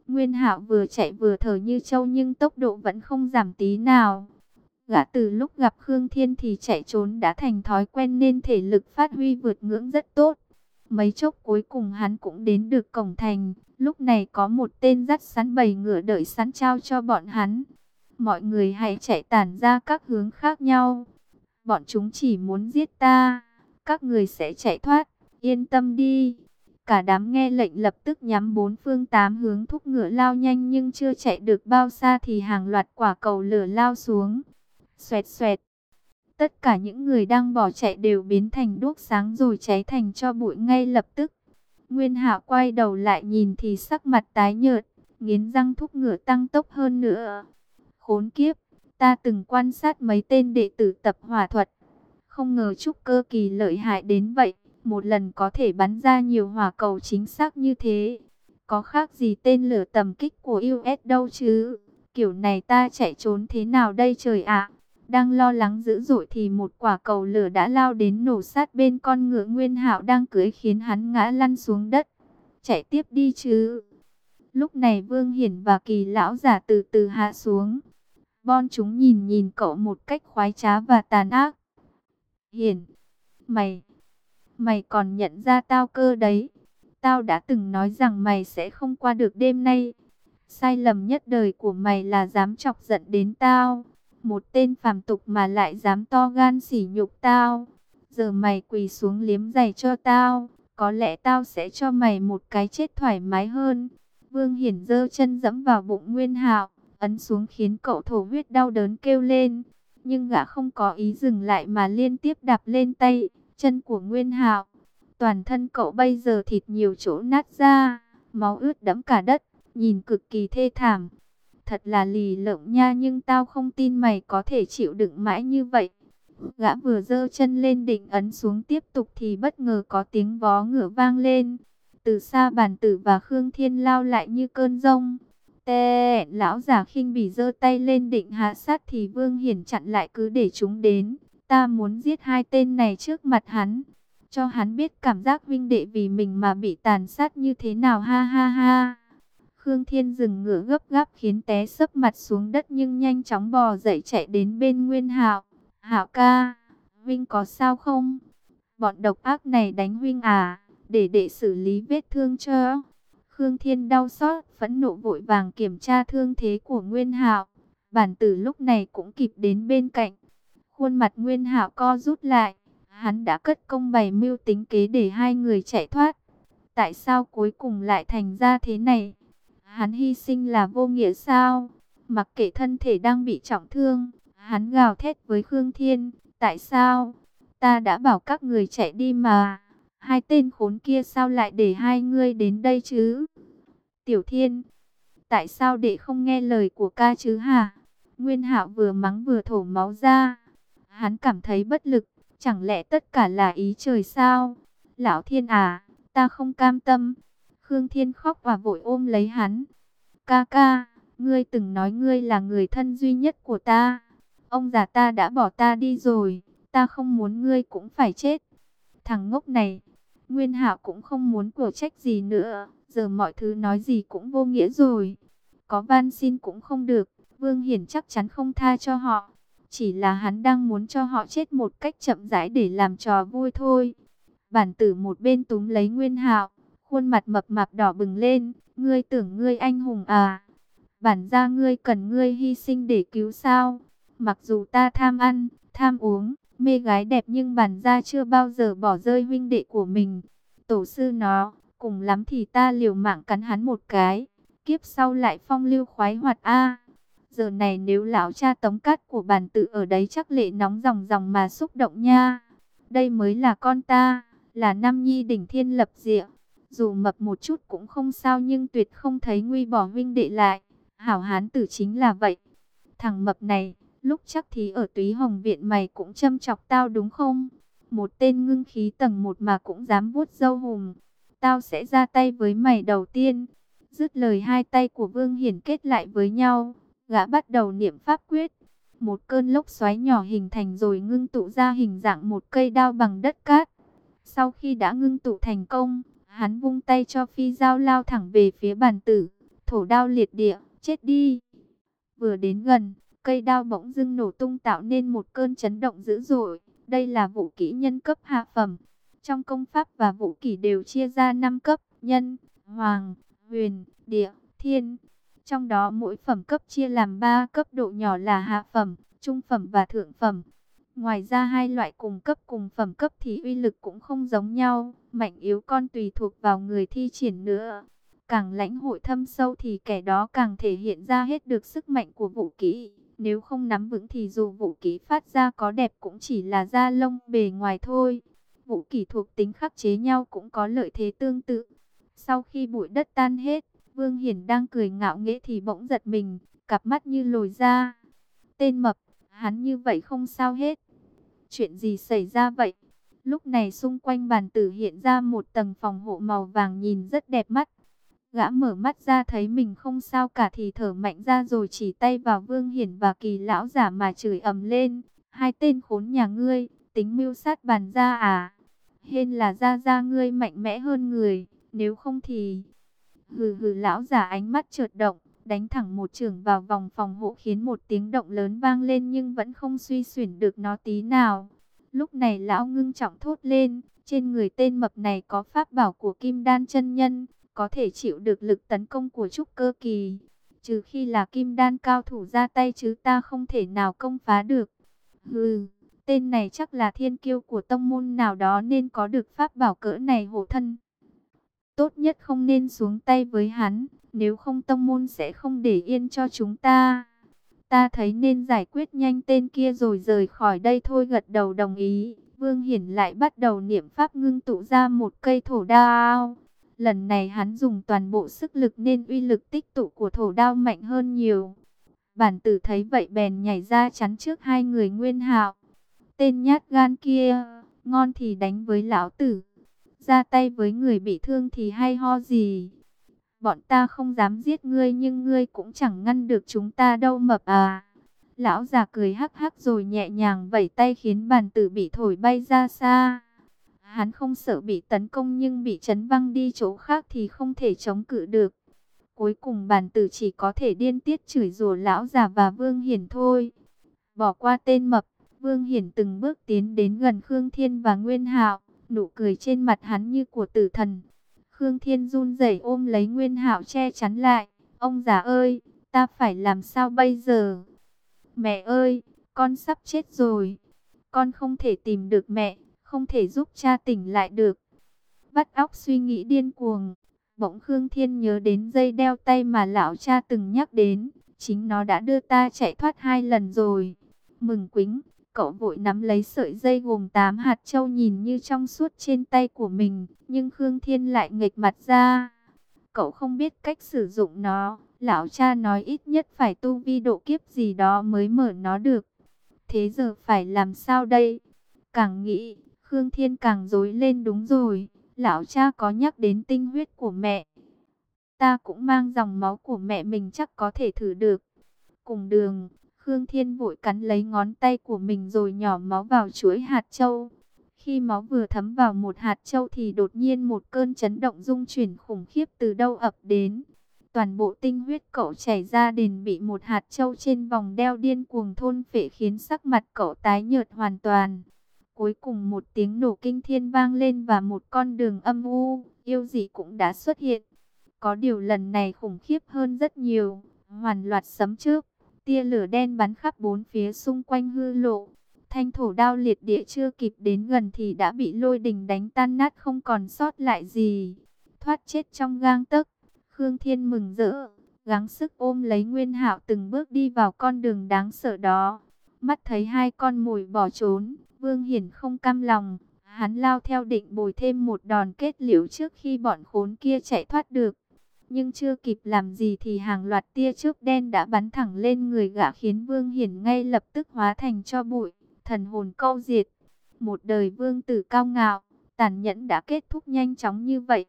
Nguyên Hạo vừa chạy vừa thở như trâu nhưng tốc độ vẫn không giảm tí nào. Gã từ lúc gặp Khương Thiên thì chạy trốn đã thành thói quen nên thể lực phát huy vượt ngưỡng rất tốt. Mấy chốc cuối cùng hắn cũng đến được cổng thành. Lúc này có một tên dắt sắn bầy ngựa đợi sẵn trao cho bọn hắn. Mọi người hãy chạy tản ra các hướng khác nhau. Bọn chúng chỉ muốn giết ta. Các người sẽ chạy thoát. Yên tâm đi. Cả đám nghe lệnh lập tức nhắm bốn phương tám hướng thúc ngựa lao nhanh nhưng chưa chạy được bao xa thì hàng loạt quả cầu lửa lao xuống. Xoẹt xoẹt. Tất cả những người đang bỏ chạy đều biến thành đuốc sáng rồi cháy thành cho bụi ngay lập tức. Nguyên hạ quay đầu lại nhìn thì sắc mặt tái nhợt, nghiến răng thúc ngựa tăng tốc hơn nữa. Khốn kiếp, ta từng quan sát mấy tên đệ tử tập hỏa thuật. Không ngờ trúc cơ kỳ lợi hại đến vậy, một lần có thể bắn ra nhiều hỏa cầu chính xác như thế. Có khác gì tên lửa tầm kích của US đâu chứ? Kiểu này ta chạy trốn thế nào đây trời ạ? Đang lo lắng dữ dội thì một quả cầu lửa đã lao đến nổ sát bên con ngựa Nguyên Hạo đang cưỡi khiến hắn ngã lăn xuống đất. Chạy tiếp đi chứ. Lúc này Vương Hiển và Kỳ lão giả từ từ hạ xuống. Bon chúng nhìn nhìn cậu một cách khoái trá và tàn ác. Hiển, mày, mày còn nhận ra tao cơ đấy. Tao đã từng nói rằng mày sẽ không qua được đêm nay. Sai lầm nhất đời của mày là dám chọc giận đến tao. Một tên phàm tục mà lại dám to gan sỉ nhục tao. Giờ mày quỳ xuống liếm giày cho tao. Có lẽ tao sẽ cho mày một cái chết thoải mái hơn. Vương Hiển giơ chân dẫm vào bụng Nguyên Hạo, ấn xuống khiến cậu thổ huyết đau đớn kêu lên. Nhưng gã không có ý dừng lại mà liên tiếp đạp lên tay, chân của Nguyên Hạo. Toàn thân cậu bây giờ thịt nhiều chỗ nát ra, máu ướt đẫm cả đất, nhìn cực kỳ thê thảm thật là lì lợm nha nhưng tao không tin mày có thể chịu đựng mãi như vậy. Gã vừa dơ chân lên định ấn xuống tiếp tục thì bất ngờ có tiếng vó ngựa vang lên. Từ xa bản tử và Khương Thiên lao lại như cơn rông. Tê, lão giả khinh bỉ giơ tay lên định hạ sát thì Vương Hiển chặn lại cứ để chúng đến. Ta muốn giết hai tên này trước mặt hắn. Cho hắn biết cảm giác vinh đệ vì mình mà bị tàn sát như thế nào ha ha ha. Khương Thiên dừng ngựa gấp gáp khiến té sấp mặt xuống đất nhưng nhanh chóng bò dậy chạy đến bên Nguyên Hạo. Hạo ca, huynh có sao không? Bọn độc ác này đánh huynh à, để đệ xử lý vết thương cho. Khương Thiên đau xót, phẫn nộ vội vàng kiểm tra thương thế của Nguyên Hạo. Bản tử lúc này cũng kịp đến bên cạnh. Khuôn mặt Nguyên Hạo co rút lại, hắn đã cất công bày mưu tính kế để hai người chạy thoát. Tại sao cuối cùng lại thành ra thế này? Hắn hy sinh là vô nghĩa sao? Mặc kệ thân thể đang bị trọng thương, hắn gào thét với Khương Thiên, tại sao? Ta đã bảo các người chạy đi mà. Hai tên khốn kia sao lại để hai ngươi đến đây chứ? Tiểu Thiên, tại sao đệ không nghe lời của ca chứ hả? Nguyên Hạo vừa mắng vừa thổ máu ra. Hắn cảm thấy bất lực, chẳng lẽ tất cả là ý trời sao? Lão Thiên à, ta không cam tâm. Khương Thiên khóc và vội ôm lấy hắn. Ca ca, ngươi từng nói ngươi là người thân duy nhất của ta. Ông già ta đã bỏ ta đi rồi, ta không muốn ngươi cũng phải chết. Thằng ngốc này, Nguyên Hạo cũng không muốn của trách gì nữa, giờ mọi thứ nói gì cũng vô nghĩa rồi. Có van xin cũng không được, Vương Hiển chắc chắn không tha cho họ. Chỉ là hắn đang muốn cho họ chết một cách chậm rãi để làm trò vui thôi. Bản tử một bên túm lấy Nguyên Hạo, Khuôn mặt mập mạp đỏ bừng lên, ngươi tưởng ngươi anh hùng à? Bản ra ngươi cần ngươi hy sinh để cứu sao? Mặc dù ta tham ăn, tham uống, mê gái đẹp nhưng bản ra chưa bao giờ bỏ rơi huynh đệ của mình. Tổ sư nó, cùng lắm thì ta liều mạng cắn hắn một cái, kiếp sau lại phong lưu khoái hoạt a. Giờ này nếu lão cha tống cát của bản tự ở đấy chắc lệ nóng ròng ròng mà xúc động nha. Đây mới là con ta, là Nam Nhi đỉnh thiên lập diệu. Dù mập một chút cũng không sao nhưng tuyệt không thấy nguy bỏ huynh đệ lại. Hảo hán tử chính là vậy. Thằng mập này, lúc chắc thì ở túy hồng viện mày cũng châm chọc tao đúng không? Một tên ngưng khí tầng một mà cũng dám vuốt dâu hùng. Tao sẽ ra tay với mày đầu tiên. Dứt lời hai tay của Vương Hiển kết lại với nhau. Gã bắt đầu niệm pháp quyết. Một cơn lốc xoáy nhỏ hình thành rồi ngưng tụ ra hình dạng một cây đao bằng đất cát. Sau khi đã ngưng tụ thành công, hắn vung tay cho phi dao lao thẳng về phía bàn tử. Thổ đao liệt địa, chết đi. Vừa đến gần, cây đao bỗng dưng nổ tung tạo nên một cơn chấn động dữ dội. Đây là vũ kỹ nhân cấp hạ phẩm. Trong công pháp và vũ kỹ đều chia ra 5 cấp, nhân, hoàng, huyền, địa, thiên. Trong đó mỗi phẩm cấp chia làm 3 cấp độ nhỏ là hạ phẩm, trung phẩm và thượng phẩm. Ngoài ra hai loại cùng cấp cùng phẩm cấp thì uy lực cũng không giống nhau, mạnh yếu con tùy thuộc vào người thi triển nữa. Càng lãnh hội thâm sâu thì kẻ đó càng thể hiện ra hết được sức mạnh của vũ kỹ. Nếu không nắm vững thì dù vũ kỹ phát ra có đẹp cũng chỉ là da lông bề ngoài thôi. Vũ kỹ thuộc tính khắc chế nhau cũng có lợi thế tương tự. Sau khi bụi đất tan hết, Vương Hiển đang cười ngạo nghễ thì bỗng giật mình, cặp mắt như lồi ra. Tên mập, hắn như vậy không sao hết. Chuyện gì xảy ra vậy? Lúc này xung quanh bàn tử hiện ra một tầng phòng hộ màu vàng nhìn rất đẹp mắt. Gã mở mắt ra thấy mình không sao cả thì thở mạnh ra rồi chỉ tay vào Vương Hiển và kỳ lão giả mà chửi ầm lên. Hai tên khốn nhà ngươi, tính mưu sát bàn ra à? Hên là ra ra ngươi mạnh mẽ hơn người, nếu không thì... Hừ hừ lão giả ánh mắt chợt động, đánh thẳng một trường vào vòng phòng hộ khiến một tiếng động lớn vang lên nhưng vẫn không suy xuyển được nó tí nào. Lúc này lão ngưng trọng thốt lên, trên người tên mập này có pháp bảo của kim đan chân nhân, có thể chịu được lực tấn công của trúc cơ kỳ. Trừ khi là kim đan cao thủ ra tay chứ ta không thể nào công phá được. Hừ, tên này chắc là thiên kiêu của tông môn nào đó nên có được pháp bảo cỡ này hộ thân. Tốt nhất không nên xuống tay với hắn, nếu không tông môn sẽ không để yên cho chúng ta. Ta thấy nên giải quyết nhanh tên kia rồi rời khỏi đây thôi gật đầu đồng ý. Vương Hiển lại bắt đầu niệm pháp ngưng tụ ra một cây thổ đao. Lần này hắn dùng toàn bộ sức lực nên uy lực tích tụ của thổ đao mạnh hơn nhiều. Bản tử thấy vậy bèn nhảy ra chắn trước hai người nguyên hạo. Tên nhát gan kia, ngon thì đánh với lão tử. Ra tay với người bị thương thì hay ho gì. Bọn ta không dám giết ngươi nhưng ngươi cũng chẳng ngăn được chúng ta đâu mập à. Lão già cười hắc hắc rồi nhẹ nhàng vẩy tay khiến bàn tử bị thổi bay ra xa. Hắn không sợ bị tấn công nhưng bị chấn văng đi chỗ khác thì không thể chống cự được. Cuối cùng bàn tử chỉ có thể điên tiết chửi rủa lão già và Vương Hiển thôi. Bỏ qua tên mập, Vương Hiển từng bước tiến đến gần Khương Thiên và Nguyên Hạo, nụ cười trên mặt hắn như của tử thần. Khương Thiên run rẩy ôm lấy Nguyên Hạo che chắn lại. Ông già ơi, ta phải làm sao bây giờ? Mẹ ơi, con sắp chết rồi. Con không thể tìm được mẹ, không thể giúp cha tỉnh lại được. Bắt óc suy nghĩ điên cuồng. Bỗng Khương Thiên nhớ đến dây đeo tay mà lão cha từng nhắc đến. Chính nó đã đưa ta chạy thoát hai lần rồi. Mừng quính, cậu vội nắm lấy sợi dây gồm 8 hạt châu nhìn như trong suốt trên tay của mình. Nhưng Khương Thiên lại nghịch mặt ra. Cậu không biết cách sử dụng nó. Lão cha nói ít nhất phải tu vi độ kiếp gì đó mới mở nó được. Thế giờ phải làm sao đây? Càng nghĩ, Khương Thiên càng dối lên đúng rồi. Lão cha có nhắc đến tinh huyết của mẹ. Ta cũng mang dòng máu của mẹ mình chắc có thể thử được. Cùng đường, Khương Thiên vội cắn lấy ngón tay của mình rồi nhỏ máu vào chuỗi hạt châu. Khi máu vừa thấm vào một hạt châu thì đột nhiên một cơn chấn động rung chuyển khủng khiếp từ đâu ập đến. Toàn bộ tinh huyết cậu chảy ra đền bị một hạt châu trên vòng đeo điên cuồng thôn phệ khiến sắc mặt cậu tái nhợt hoàn toàn. Cuối cùng một tiếng nổ kinh thiên vang lên và một con đường âm u, yêu dị cũng đã xuất hiện. Có điều lần này khủng khiếp hơn rất nhiều, hoàn loạt sấm trước, tia lửa đen bắn khắp bốn phía xung quanh hư lộ. Thanh thổ đao liệt địa chưa kịp đến gần thì đã bị lôi đình đánh tan nát không còn sót lại gì. Thoát chết trong gang tấc, Khương Thiên mừng rỡ, gắng sức ôm lấy Nguyên Hạo từng bước đi vào con đường đáng sợ đó. Mắt thấy hai con mồi bỏ trốn, Vương Hiển không cam lòng, hắn lao theo định bồi thêm một đòn kết liễu trước khi bọn khốn kia chạy thoát được. Nhưng chưa kịp làm gì thì hàng loạt tia chớp đen đã bắn thẳng lên người gã khiến Vương Hiển ngay lập tức hóa thành cho bụi, thần hồn câu diệt. Một đời vương tử cao ngạo, tàn nhẫn đã kết thúc nhanh chóng như vậy.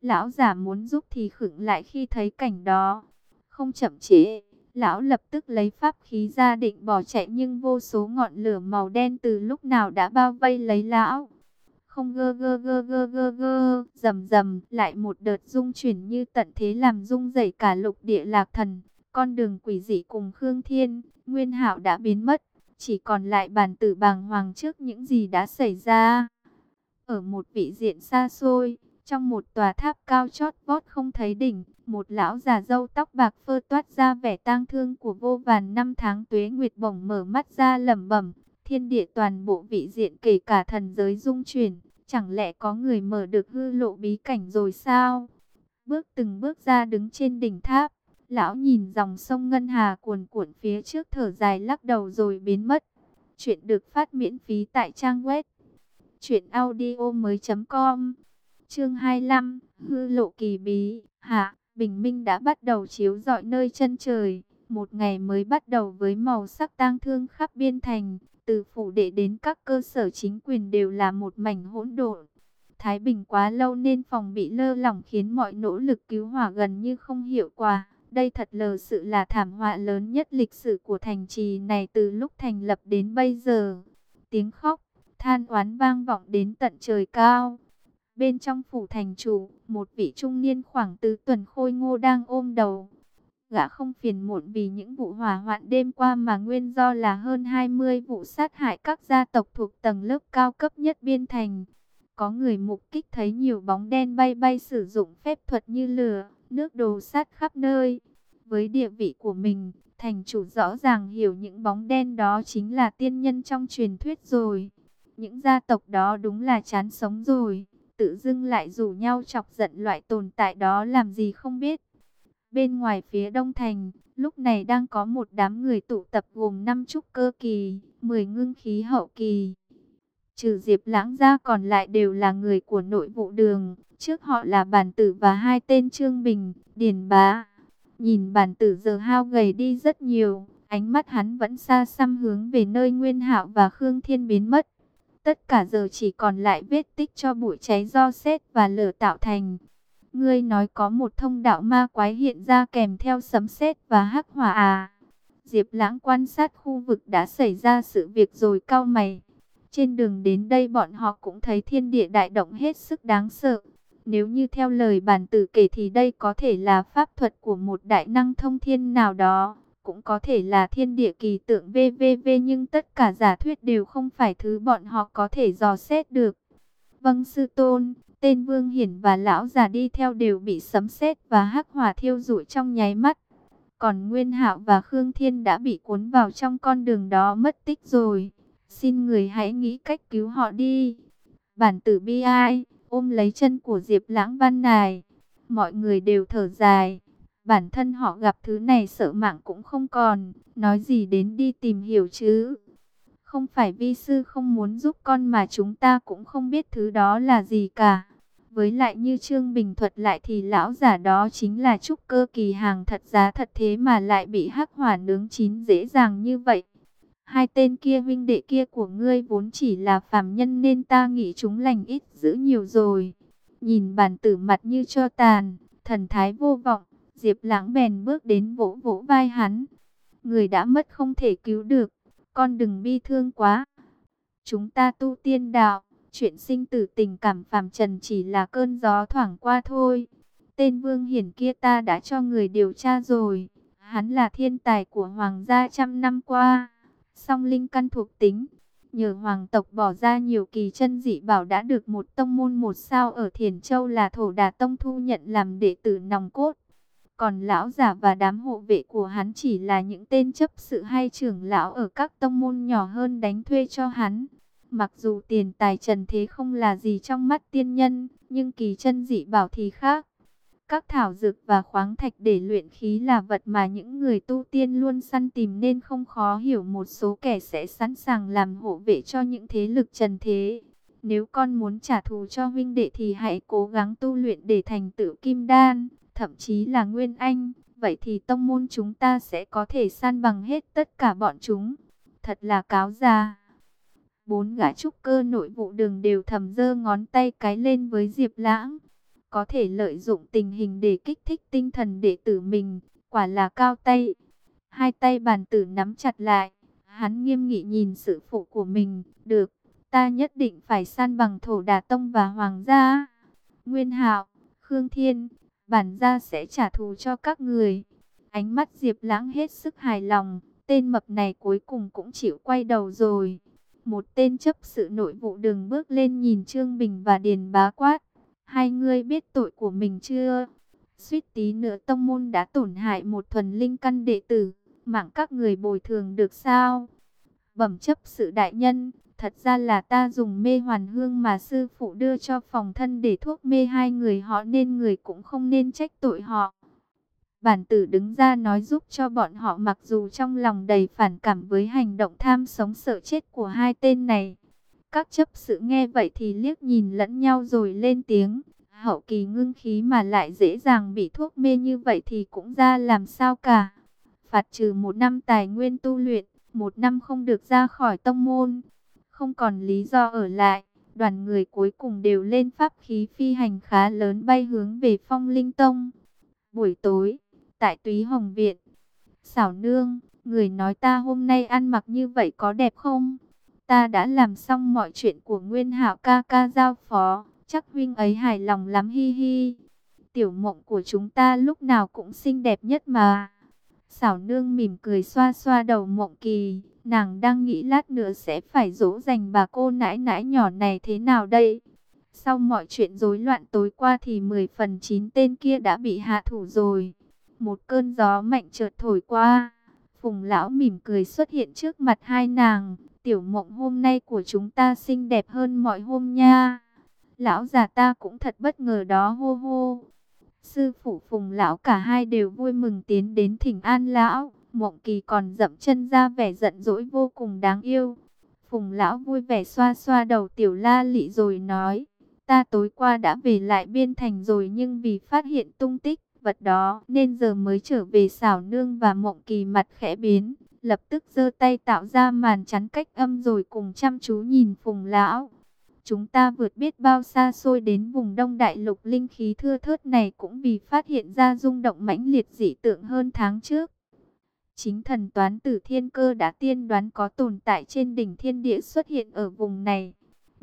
Lão giả muốn giúp thì khựng lại khi thấy cảnh đó. Không chậm trễ, lão lập tức lấy pháp khí ra định bỏ chạy nhưng vô số ngọn lửa màu đen từ lúc nào đã bao vây lấy lão. Không gơ gơ gơ gơ gơ gơ, rầm rầm, lại một đợt dung chuyển như tận thế làm rung dậy cả lục địa lạc thần. Con đường quỷ dị cùng Khương Thiên, Nguyên Hạo đã biến mất, chỉ còn lại bàn tử bàng hoàng trước những gì đã xảy ra. Ở một vị diện xa xôi, trong một tòa tháp cao chót vót không thấy đỉnh, một lão già râu tóc bạc phơ toát ra vẻ tang thương của vô vàn năm tháng tuế nguyệt bổng mở mắt ra lẩm bẩm, thiên địa toàn bộ vị diện kể cả thần giới dung chuyển, chẳng lẽ có người mở được hư lộ bí cảnh rồi sao? Bước từng bước ra đứng trên đỉnh tháp, lão nhìn dòng sông Ngân Hà cuồn cuộn phía trước thở dài lắc đầu rồi biến mất. Chuyện được phát miễn phí tại trang web chuyệnaudio mới com Chương 25, hư lộ kỳ bí, hạ, bình minh đã bắt đầu chiếu rọi nơi chân trời. Một ngày mới bắt đầu với màu sắc tang thương khắp biên thành, từ phủ đệ đến các cơ sở chính quyền đều là một mảnh hỗn độn. Thái Bình quá lâu nên phòng bị lơ lỏng khiến mọi nỗ lực cứu hỏa gần như không hiệu quả. Đây thật lờ sự là thảm họa lớn nhất lịch sử của thành trì này từ lúc thành lập đến bây giờ. Tiếng khóc, than oán vang vọng đến tận trời cao. Bên trong phủ thành chủ, một vị trung niên khoảng tứ tuần khôi ngô đang ôm đầu. Gã không phiền muộn vì những vụ hỏa hoạn đêm qua mà nguyên do là hơn 20 vụ sát hại các gia tộc thuộc tầng lớp cao cấp nhất biên thành. Có người mục kích thấy nhiều bóng đen bay bay sử dụng phép thuật như lửa, nước đồ sát khắp nơi. Với địa vị của mình, thành chủ rõ ràng hiểu những bóng đen đó chính là tiên nhân trong truyền thuyết rồi. Những gia tộc đó đúng là chán sống rồi tự dưng lại rủ nhau chọc giận loại tồn tại đó làm gì không biết. Bên ngoài phía đông thành, lúc này đang có một đám người tụ tập gồm 5 trúc cơ kỳ, 10 ngưng khí hậu kỳ. Trừ Diệp Lãng ra còn lại đều là người của nội vụ đường, trước họ là bản tử và hai tên Trương Bình, Điền Bá. Nhìn bản tử giờ hao gầy đi rất nhiều, ánh mắt hắn vẫn xa xăm hướng về nơi Nguyên Hạo và Khương Thiên biến mất. Tất cả giờ chỉ còn lại vết tích cho bụi cháy do sét và lửa tạo thành. Ngươi nói có một thông đạo ma quái hiện ra kèm theo sấm sét và hắc hỏa à. Diệp lãng quan sát khu vực đã xảy ra sự việc rồi cao mày. Trên đường đến đây bọn họ cũng thấy thiên địa đại động hết sức đáng sợ. Nếu như theo lời bản tử kể thì đây có thể là pháp thuật của một đại năng thông thiên nào đó cũng có thể là thiên địa kỳ tượng VVV nhưng tất cả giả thuyết đều không phải thứ bọn họ có thể dò xét được. Vâng sư tôn, tên Vương Hiển và lão già đi theo đều bị sấm sét và hắc hỏa thiêu rụi trong nháy mắt. Còn Nguyên Hạo và Khương Thiên đã bị cuốn vào trong con đường đó mất tích rồi. Xin người hãy nghĩ cách cứu họ đi. Bản tử bi ai, ôm lấy chân của Diệp Lãng Văn này. Mọi người đều thở dài. Bản thân họ gặp thứ này sợ mạng cũng không còn, nói gì đến đi tìm hiểu chứ. Không phải vi sư không muốn giúp con mà chúng ta cũng không biết thứ đó là gì cả. Với lại như Trương Bình thuật lại thì lão giả đó chính là trúc cơ kỳ hàng thật giá thật thế mà lại bị hắc hỏa nướng chín dễ dàng như vậy. Hai tên kia vinh đệ kia của ngươi vốn chỉ là phàm nhân nên ta nghĩ chúng lành ít giữ nhiều rồi. Nhìn bản tử mặt như cho tàn, thần thái vô vọng, Diệp Lãng bèn bước đến vỗ vỗ vai hắn. Người đã mất không thể cứu được, con đừng bi thương quá. Chúng ta tu tiên đạo, chuyện sinh tử tình cảm phàm trần chỉ là cơn gió thoảng qua thôi. Tên Vương Hiển kia ta đã cho người điều tra rồi. Hắn là thiên tài của hoàng gia trăm năm qua. Song linh căn thuộc tính. Nhờ hoàng tộc bỏ ra nhiều kỳ chân dị bảo đã được một tông môn một sao ở Thiền Châu là thổ đà tông thu nhận làm đệ tử nòng cốt. Còn lão giả và đám hộ vệ của hắn chỉ là những tên chấp sự hay trưởng lão ở các tông môn nhỏ hơn đánh thuê cho hắn. Mặc dù tiền tài trần thế không là gì trong mắt tiên nhân, nhưng kỳ chân dị bảo thì khác. Các thảo dược và khoáng thạch để luyện khí là vật mà những người tu tiên luôn săn tìm nên không khó hiểu một số kẻ sẽ sẵn sàng làm hộ vệ cho những thế lực trần thế. Nếu con muốn trả thù cho huynh đệ thì hãy cố gắng tu luyện để thành tựu kim đan thậm chí là Nguyên Anh, vậy thì tông môn chúng ta sẽ có thể san bằng hết tất cả bọn chúng. Thật là cáo già. Bốn gã trúc cơ nội vụ đường đều thầm dơ ngón tay cái lên với Diệp Lãng. Có thể lợi dụng tình hình để kích thích tinh thần đệ tử mình, quả là cao tay. Hai tay bàn tử nắm chặt lại, hắn nghiêm nghị nhìn sự phụ của mình, được, ta nhất định phải san bằng thổ đà tông và hoàng gia. Nguyên hạo, Khương Thiên, bản gia sẽ trả thù cho các người. Ánh mắt Diệp Lãng hết sức hài lòng, tên mập này cuối cùng cũng chịu quay đầu rồi. Một tên chấp sự nội vụ đường bước lên nhìn Trương Bình và Điền Bá Quát. Hai người biết tội của mình chưa? Suýt tí nữa tông môn đã tổn hại một thuần linh căn đệ tử. Mạng các người bồi thường được sao? Bẩm chấp sự đại nhân, thật ra là ta dùng mê hoàn hương mà sư phụ đưa cho phòng thân để thuốc mê hai người họ nên người cũng không nên trách tội họ. Bản tử đứng ra nói giúp cho bọn họ mặc dù trong lòng đầy phản cảm với hành động tham sống sợ chết của hai tên này. Các chấp sự nghe vậy thì liếc nhìn lẫn nhau rồi lên tiếng. Hậu kỳ ngưng khí mà lại dễ dàng bị thuốc mê như vậy thì cũng ra làm sao cả. Phạt trừ một năm tài nguyên tu luyện, một năm không được ra khỏi tông môn. Không còn lý do ở lại, đoàn người cuối cùng đều lên pháp khí phi hành khá lớn bay hướng về phong linh tông. Buổi tối, tại túy hồng viện, xảo nương, người nói ta hôm nay ăn mặc như vậy có đẹp không? Ta đã làm xong mọi chuyện của Nguyên Hạo ca ca giao phó, chắc huynh ấy hài lòng lắm hi hi. Tiểu mộng của chúng ta lúc nào cũng xinh đẹp nhất mà. Xảo nương mỉm cười xoa xoa đầu mộng kỳ, nàng đang nghĩ lát nữa sẽ phải dỗ dành bà cô nãi nãi nhỏ này thế nào đây. Sau mọi chuyện rối loạn tối qua thì 10 phần 9 tên kia đã bị hạ thủ rồi. Một cơn gió mạnh chợt thổi qua, phùng lão mỉm cười xuất hiện trước mặt hai nàng. Tiểu mộng hôm nay của chúng ta xinh đẹp hơn mọi hôm nha. Lão già ta cũng thật bất ngờ đó hô hô. Sư phụ phùng lão cả hai đều vui mừng tiến đến thỉnh an lão. Mộng kỳ còn dậm chân ra vẻ giận dỗi vô cùng đáng yêu. Phùng lão vui vẻ xoa xoa đầu tiểu la lị rồi nói. Ta tối qua đã về lại biên thành rồi nhưng vì phát hiện tung tích vật đó, nên giờ mới trở về xảo nương và mộng kỳ mặt khẽ biến. Lập tức giơ tay tạo ra màn chắn cách âm rồi cùng chăm chú nhìn phùng lão. Chúng ta vượt biết bao xa xôi đến vùng đông đại lục, linh khí thưa thớt này cũng vì phát hiện ra rung động mãnh liệt dị tượng hơn tháng trước. Chính thần toán tử thiên cơ đã tiên đoán có tồn tại trên đỉnh thiên địa xuất hiện ở vùng này.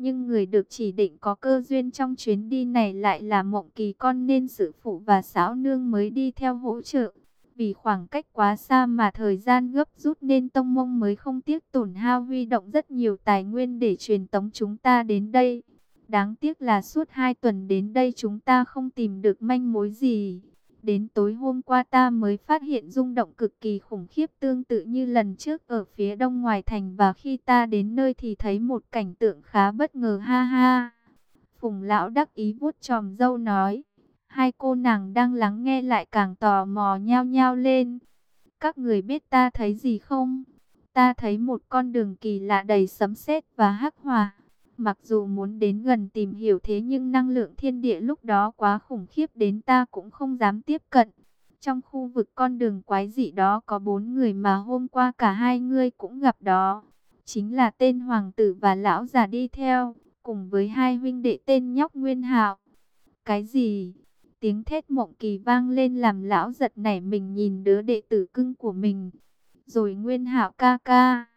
Nhưng người được chỉ định có cơ duyên trong chuyến đi này lại là mộng kỳ con nên sự phụ và xáo nương mới đi theo hỗ trợ. Vì khoảng cách quá xa mà thời gian gấp rút nên Tông Mông mới không tiếc tổn hao huy động rất nhiều tài nguyên để truyền tống chúng ta đến đây. Đáng tiếc là suốt hai tuần đến đây chúng ta không tìm được manh mối gì. Đến tối hôm qua ta mới phát hiện rung động cực kỳ khủng khiếp tương tự như lần trước ở phía đông ngoài thành và khi ta đến nơi thì thấy một cảnh tượng khá bất ngờ, ha ha. Phùng lão đắc ý vuốt tròm dâu nói. Hai cô nàng đang lắng nghe lại càng tò mò nhao nhao lên. Các người biết ta thấy gì không? Ta thấy một con đường kỳ lạ đầy sấm sét và hắc hỏa. Mặc dù muốn đến gần tìm hiểu thế nhưng năng lượng thiên địa lúc đó quá khủng khiếp đến ta cũng không dám tiếp cận. Trong khu vực con đường quái dị đó có bốn người mà hôm qua cả hai ngươi cũng gặp đó. Chính là tên hoàng tử và lão già đi theo, cùng với hai huynh đệ tên nhóc Nguyên Hạo. Cái gì? Tiếng thét mộng kỳ vang lên làm lão giật nảy mình nhìn đứa đệ tử cưng của mình. Rồi Nguyên Hạo ca ca.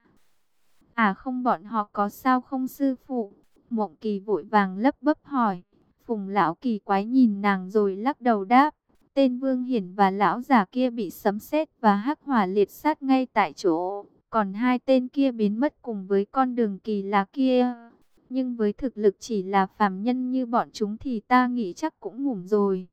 À không, bọn họ có sao không sư phụ? Mộng kỳ vội vàng lấp bấp hỏi. Phùng lão kỳ quái nhìn nàng rồi lắc đầu đáp. Tên Vương Hiển và lão già kia bị sấm sét và hắc hỏa liệt sát ngay tại chỗ. Còn hai tên kia biến mất cùng với con đường kỳ lạ kia. Nhưng với thực lực chỉ là phàm nhân như bọn chúng thì ta nghĩ chắc cũng ngủm rồi.